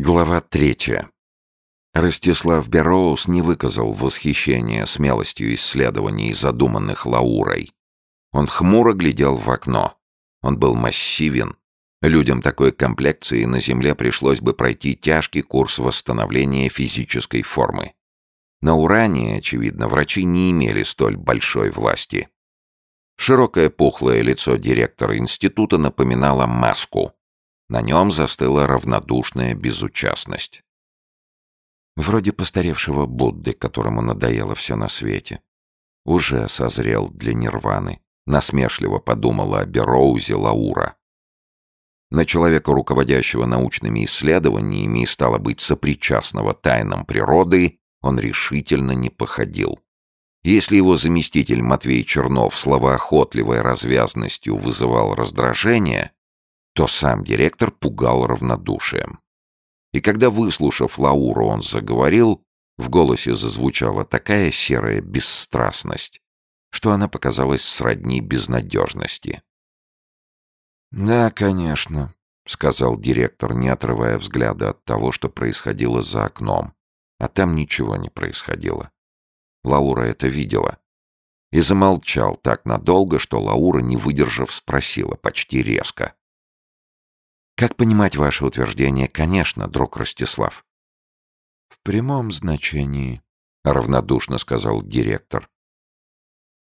Глава третья. Ростислав Бероус не выказал восхищения смелостью исследований, задуманных Лаурой. Он хмуро глядел в окно. Он был массивен. Людям такой комплекции на Земле пришлось бы пройти тяжкий курс восстановления физической формы. На Уране, очевидно, врачи не имели столь большой власти. Широкое пухлое лицо директора института напоминало маску — на нем застыла равнодушная безучастность. Вроде постаревшего Будды, которому надоело все на свете. Уже созрел для нирваны. Насмешливо подумала о Бероузе Лаура. На человека, руководящего научными исследованиями и, стало быть, сопричастного тайнам природы, он решительно не походил. Если его заместитель Матвей Чернов словоохотливой развязностью вызывал раздражение, то сам директор пугал равнодушием. И когда, выслушав Лауру, он заговорил, в голосе зазвучала такая серая бесстрастность, что она показалась сродни безнадежности. «Да, конечно», — сказал директор, не отрывая взгляда от того, что происходило за окном. А там ничего не происходило. Лаура это видела. И замолчал так надолго, что Лаура, не выдержав, спросила почти резко. Как понимать ваше утверждение? Конечно, друг Ростислав. В прямом значении, равнодушно сказал директор.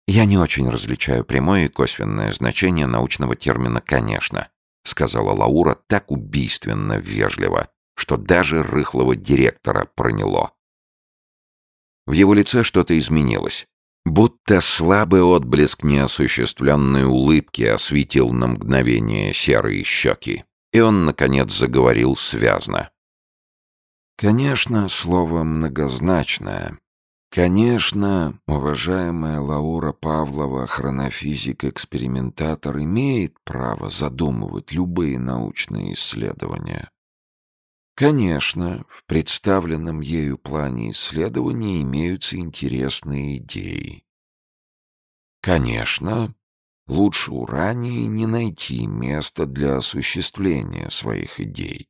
Я не очень различаю прямое и косвенное значение научного термина «конечно», сказала Лаура так убийственно вежливо, что даже рыхлого директора проняло. В его лице что-то изменилось. Будто слабый отблеск неосуществленной улыбки осветил на мгновение серые щеки. И он, наконец, заговорил связно. Конечно, слово многозначное. Конечно, уважаемая Лаура Павлова, хронофизик-экспериментатор, имеет право задумывать любые научные исследования. Конечно, в представленном ею плане исследований имеются интересные идеи. Конечно, лучше Урании не найти места для осуществления своих идей.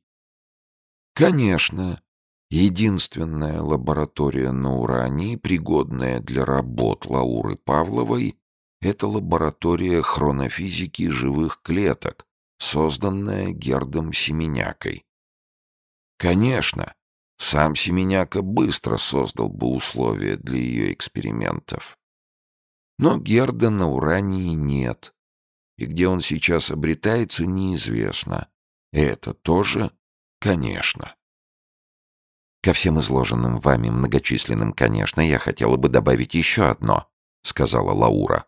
Конечно, единственная лаборатория на Урании, пригодная для работ Лауры Павловой, это лаборатория хронофизики живых клеток, созданная Гердом Семенякой. Конечно, сам Семеняка быстро создал бы условия для ее экспериментов. Но Герда на Урании нет. И где он сейчас обретается, неизвестно. это тоже, конечно. Ко всем изложенным вами многочисленным, конечно, я хотела бы добавить еще одно, сказала Лаура.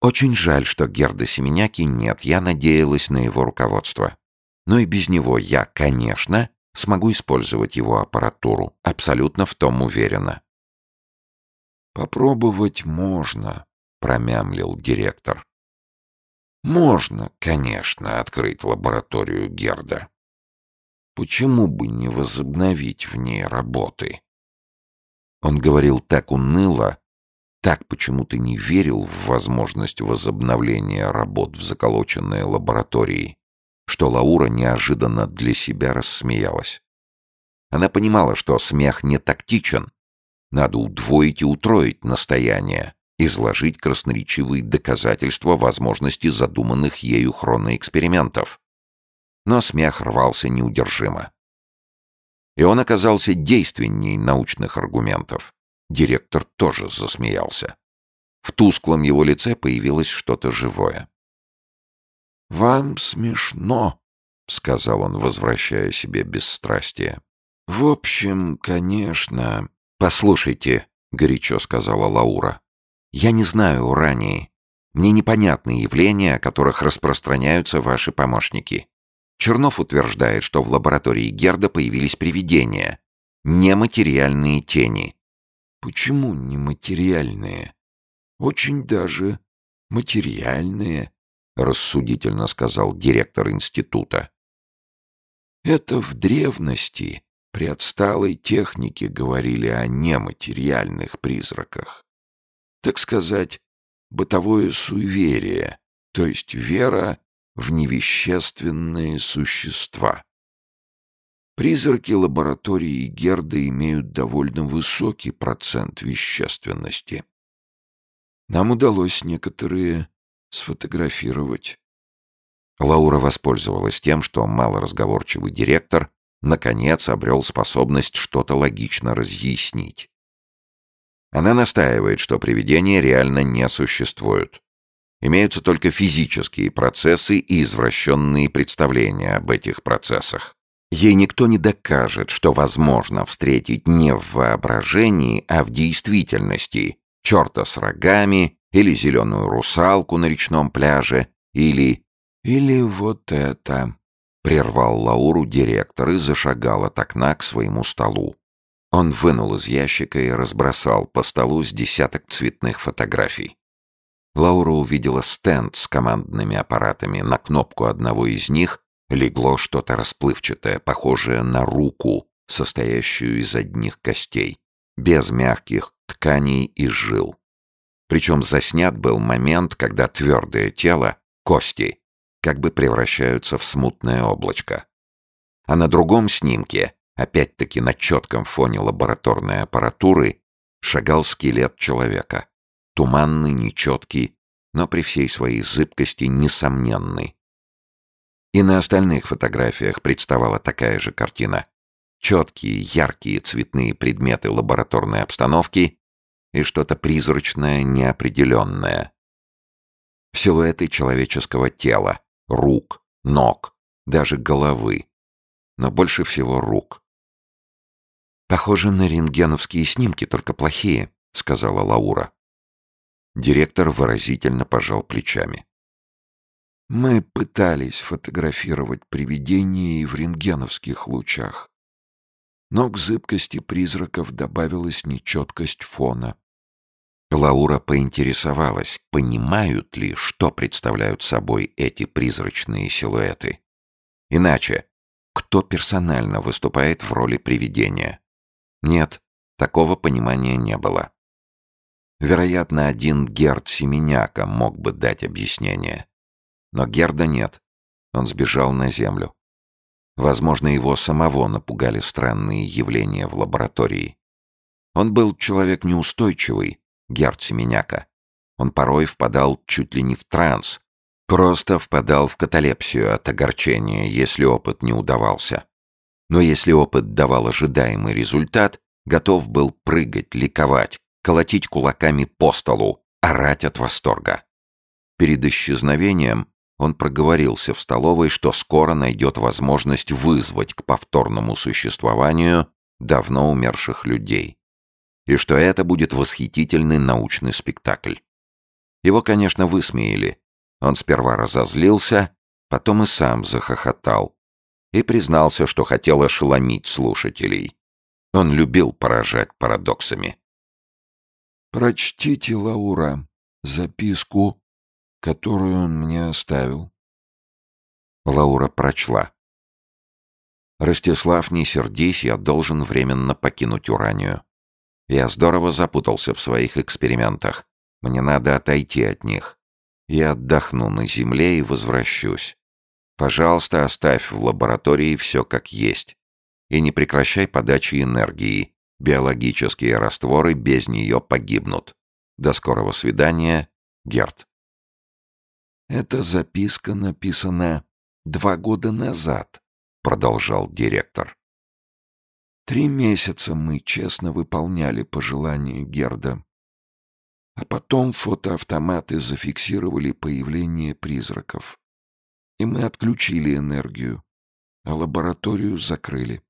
Очень жаль, что Герда Семеняки нет, я надеялась на его руководство. Но и без него я, конечно, смогу использовать его аппаратуру, абсолютно в том уверена. «Попробовать можно», — промямлил директор. «Можно, конечно, открыть лабораторию Герда. Почему бы не возобновить в ней работы?» Он говорил так уныло, так почему-то не верил в возможность возобновления работ в заколоченной лаборатории, что Лаура неожиданно для себя рассмеялась. Она понимала, что смех не тактичен, надо удвоить и утроить настояние, изложить красноречивые доказательства возможности задуманных ею хроноэкспериментов. Но смех рвался неудержимо. И он оказался действенней научных аргументов. Директор тоже засмеялся. В тусклом его лице появилось что-то живое. «Вам смешно», — сказал он, возвращая себе бесстрастие. «В общем, конечно, «Послушайте», — горячо сказала Лаура, — «я не знаю Урании. Мне непонятны явления, о которых распространяются ваши помощники. Чернов утверждает, что в лаборатории Герда появились привидения, нематериальные тени». «Почему нематериальные? Очень даже материальные», — рассудительно сказал директор института. «Это в древности при отсталой технике говорили о нематериальных призраках. Так сказать, бытовое суеверие, то есть вера в невещественные существа. Призраки лаборатории Герда имеют довольно высокий процент вещественности. Нам удалось некоторые сфотографировать. Лаура воспользовалась тем, что малоразговорчивый директор наконец обрел способность что-то логично разъяснить. Она настаивает, что привидения реально не существуют. Имеются только физические процессы и извращенные представления об этих процессах. Ей никто не докажет, что возможно встретить не в воображении, а в действительности черта с рогами или зеленую русалку на речном пляже или... Или вот это, Прервал Лауру директор и зашагал от окна к своему столу. Он вынул из ящика и разбросал по столу с десяток цветных фотографий. Лаура увидела стенд с командными аппаратами. На кнопку одного из них легло что-то расплывчатое, похожее на руку, состоящую из одних костей, без мягких тканей и жил. Причем заснят был момент, когда твердое тело, кости, как бы превращаются в смутное облачко. А на другом снимке, опять-таки на четком фоне лабораторной аппаратуры, шагал скелет человека. Туманный, нечеткий, но при всей своей зыбкости несомненный. И на остальных фотографиях представала такая же картина. Четкие, яркие цветные предметы лабораторной обстановки и что-то призрачное, неопределенное. Силуэты человеческого тела, рук, ног, даже головы. Но больше всего рук. «Похоже на рентгеновские снимки, только плохие», — сказала Лаура. Директор выразительно пожал плечами. «Мы пытались фотографировать привидения и в рентгеновских лучах. Но к зыбкости призраков добавилась нечеткость фона. Лаура поинтересовалась, понимают ли, что представляют собой эти призрачные силуэты. Иначе, кто персонально выступает в роли привидения? Нет, такого понимания не было. Вероятно, один Герд Семеняка мог бы дать объяснение. Но Герда нет. Он сбежал на землю. Возможно, его самого напугали странные явления в лаборатории. Он был человек неустойчивый, Герд. Он порой впадал чуть ли не в транс, просто впадал в каталепсию от огорчения, если опыт не удавался. Но если опыт давал ожидаемый результат, готов был прыгать, ликовать, колотить кулаками по столу, орать от восторга. Перед исчезновением он проговорился в столовой, что скоро найдет возможность вызвать к повторному существованию давно умерших людей и что это будет восхитительный научный спектакль. Его, конечно, высмеяли. Он сперва разозлился, потом и сам захохотал и признался, что хотел ошеломить слушателей. Он любил поражать парадоксами. «Прочтите, Лаура, записку, которую он мне оставил». Лаура прочла. «Ростислав, не сердись, я должен временно покинуть Уранию. Я здорово запутался в своих экспериментах. Мне надо отойти от них. Я отдохну на земле и возвращусь. Пожалуйста, оставь в лаборатории все как есть. И не прекращай подачи энергии. Биологические растворы без нее погибнут. До скорого свидания, Герт. Эта записка написана два года назад, продолжал директор. Три месяца мы честно выполняли пожелания Герда. А потом фотоавтоматы зафиксировали появление призраков. И мы отключили энергию, а лабораторию закрыли.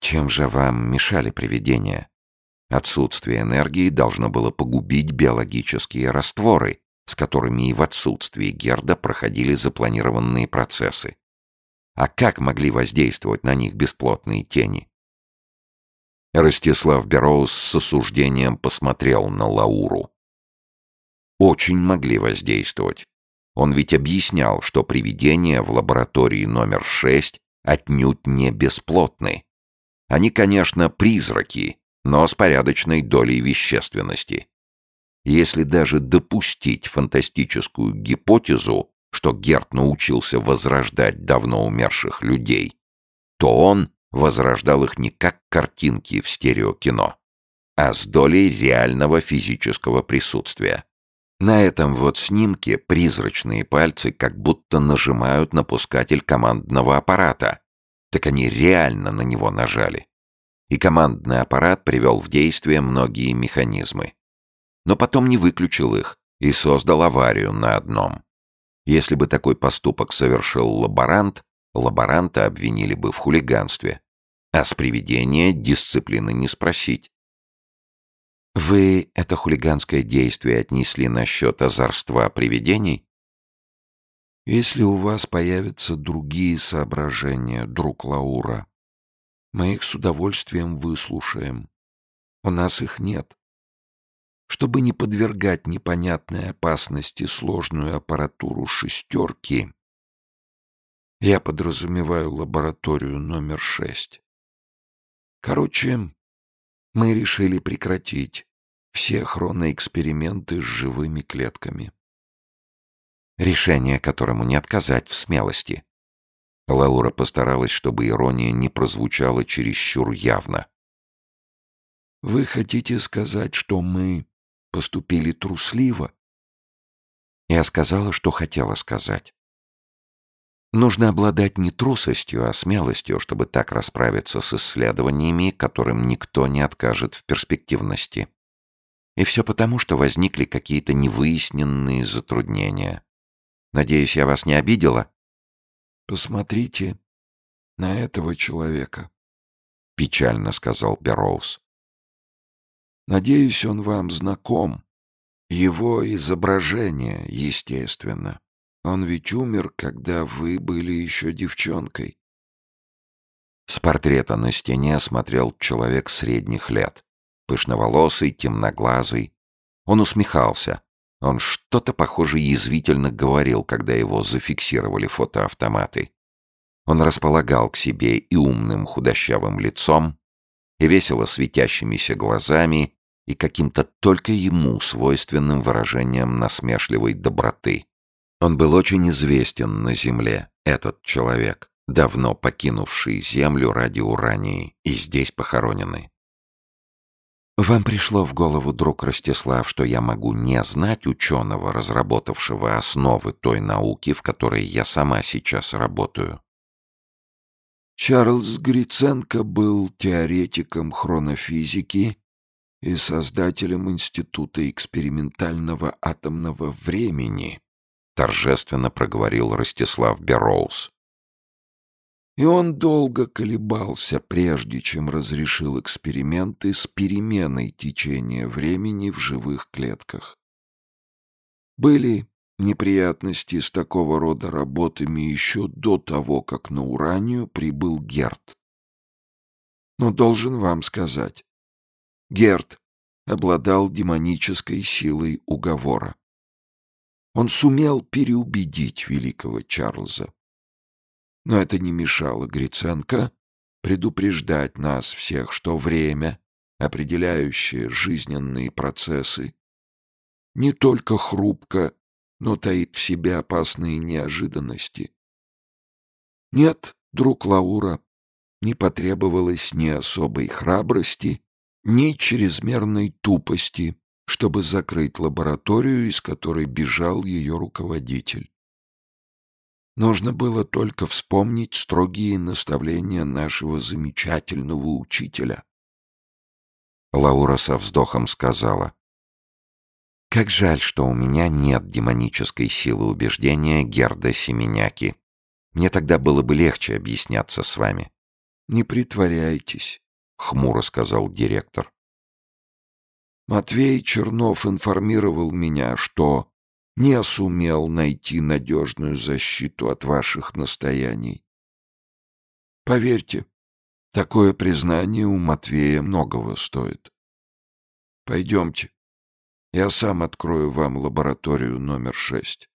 Чем же вам мешали привидения? Отсутствие энергии должно было погубить биологические растворы, с которыми и в отсутствии Герда проходили запланированные процессы. А как могли воздействовать на них бесплотные тени? Ростислав Бероус с осуждением посмотрел на Лауру. Очень могли воздействовать. Он ведь объяснял, что привидения в лаборатории номер 6 отнюдь не бесплотны. Они, конечно, призраки, но с порядочной долей вещественности. Если даже допустить фантастическую гипотезу, что Герт научился возрождать давно умерших людей, то он возрождал их не как картинки в стереокино, а с долей реального физического присутствия. На этом вот снимке призрачные пальцы как будто нажимают на пускатель командного аппарата. Так они реально на него нажали. И командный аппарат привел в действие многие механизмы. Но потом не выключил их и создал аварию на одном. Если бы такой поступок совершил лаборант, лаборанта обвинили бы в хулиганстве. А с привидения дисциплины не спросить. Вы это хулиганское действие отнесли насчет озорства привидений? Если у вас появятся другие соображения, друг Лаура, мы их с удовольствием выслушаем. У нас их нет. Чтобы не подвергать непонятной опасности сложную аппаратуру шестерки, я подразумеваю лабораторию номер шесть. Короче, мы решили прекратить все хроноэксперименты с живыми клетками. Решение, которому не отказать в смелости. Лаура постаралась, чтобы ирония не прозвучала чересчур явно. «Вы хотите сказать, что мы поступили трусливо?» Я сказала, что хотела сказать. Нужно обладать не трусостью, а смелостью, чтобы так расправиться с исследованиями, которым никто не откажет в перспективности. И все потому, что возникли какие-то невыясненные затруднения. Надеюсь, я вас не обидела? Посмотрите на этого человека, — печально сказал Берроуз. Надеюсь, он вам знаком. Его изображение, естественно. Он ведь умер, когда вы были еще девчонкой. С портрета на стене смотрел человек средних лет. Пышноволосый, темноглазый. Он усмехался. Он что-то, похоже, язвительно говорил, когда его зафиксировали фотоавтоматы. Он располагал к себе и умным худощавым лицом, и весело светящимися глазами, и каким-то только ему свойственным выражением насмешливой доброты. Он был очень известен на Земле, этот человек, давно покинувший Землю ради Урании и здесь похороненный. Вам пришло в голову, друг Ростислав, что я могу не знать ученого, разработавшего основы той науки, в которой я сама сейчас работаю? Чарльз Гриценко был теоретиком хронофизики и создателем Института экспериментального атомного времени, торжественно проговорил Ростислав Берроуз. И он долго колебался, прежде чем разрешил эксперименты с переменой течения времени в живых клетках. Были неприятности с такого рода работами еще до того, как на Уранию прибыл Герт. Но должен вам сказать, Герт обладал демонической силой уговора. Он сумел переубедить великого Чарльза. Но это не мешало Гриценко предупреждать нас всех, что время, определяющее жизненные процессы, не только хрупко, но таит в себе опасные неожиданности. Нет, друг Лаура, не потребовалось ни особой храбрости, ни чрезмерной тупости, чтобы закрыть лабораторию, из которой бежал ее руководитель. Нужно было только вспомнить строгие наставления нашего замечательного учителя. Лаура со вздохом сказала. «Как жаль, что у меня нет демонической силы убеждения Герда Семеняки. Мне тогда было бы легче объясняться с вами». «Не притворяйтесь», — хмуро сказал директор. Матвей Чернов информировал меня, что не сумел найти надежную защиту от ваших настояний. Поверьте, такое признание у Матвея многого стоит. Пойдемте, я сам открою вам лабораторию номер шесть.